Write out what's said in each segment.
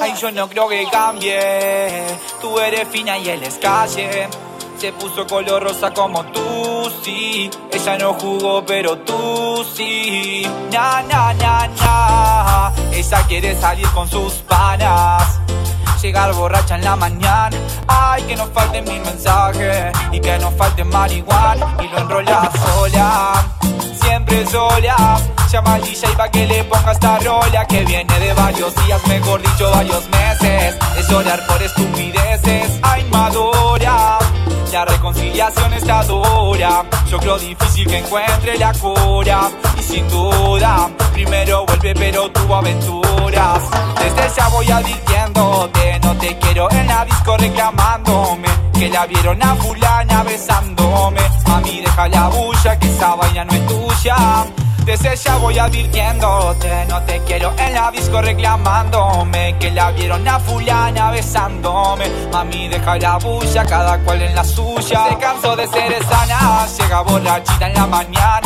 Ay, yo no creo que cambie. Tú eres fina y él es calle. Se puso color rosa como tú, sí. Ella no jugó, pero tú sí. Na, na, na, na. Ella quiere salir con sus panas. Llegar borracha en la mañana. Ay, que no falte mi mensaje. Y que no falte marihuana. Y lo enrola sola. Siempre sola. Llama al DJ pa' que le ponga esta rola que viene de varios días, mejor dicho varios meses. Es llorar por estupideces, ay madura. La reconciliación está dura. Yo creo difícil que encuentre la cura. Duda, primero vuelve, pero tuvo aventuras. Desde ya voy advirtiéndote, no te quiero en la disco reclamándome. Que la vieron a fulana besándome. A mí deja la bulla, que esa vaina no es tuya. Desde ya voy advirtiéndote, no te quiero en la disco reclamándome Que la vieron a fulana besándome Mami deja la bulla, cada cual en la suya Se cansó de ser sana, llega borrachita en la mañana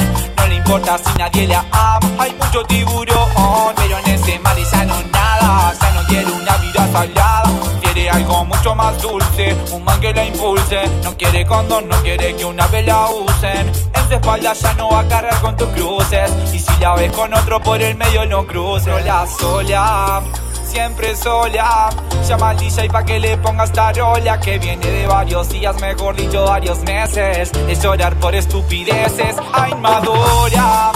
si nadie la ama, hay mucho tiburón Pero en ese mar ya no nada, ya no quiere una vida salada. Quiere algo mucho más dulce, un man que la impulse. No quiere condón, no quiere que una vez la usen. En su espalda ya no va a cargar con tus cruces. Y si la ves con otro por el medio no cruces. La sola siempre sola. Llama al DJ pa' que le ponga esta rola que viene de varios días, mejor dicho, varios meses. Es llorar por estupideces, ay madura.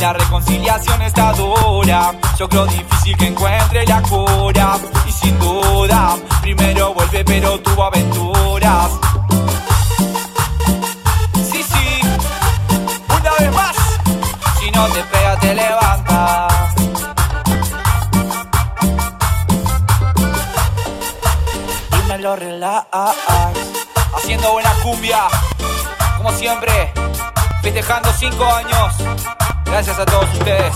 La reconciliación está dura. Yo creo difícil que encuentre la cura. Y sin duda, primero vuelve, pero tuvo aventuras. Sí, sí, una vez más. Si no te lo relax. Haciendo buena cumbia. Como siempre, festejando cinco años. Gracias a todos ustedes.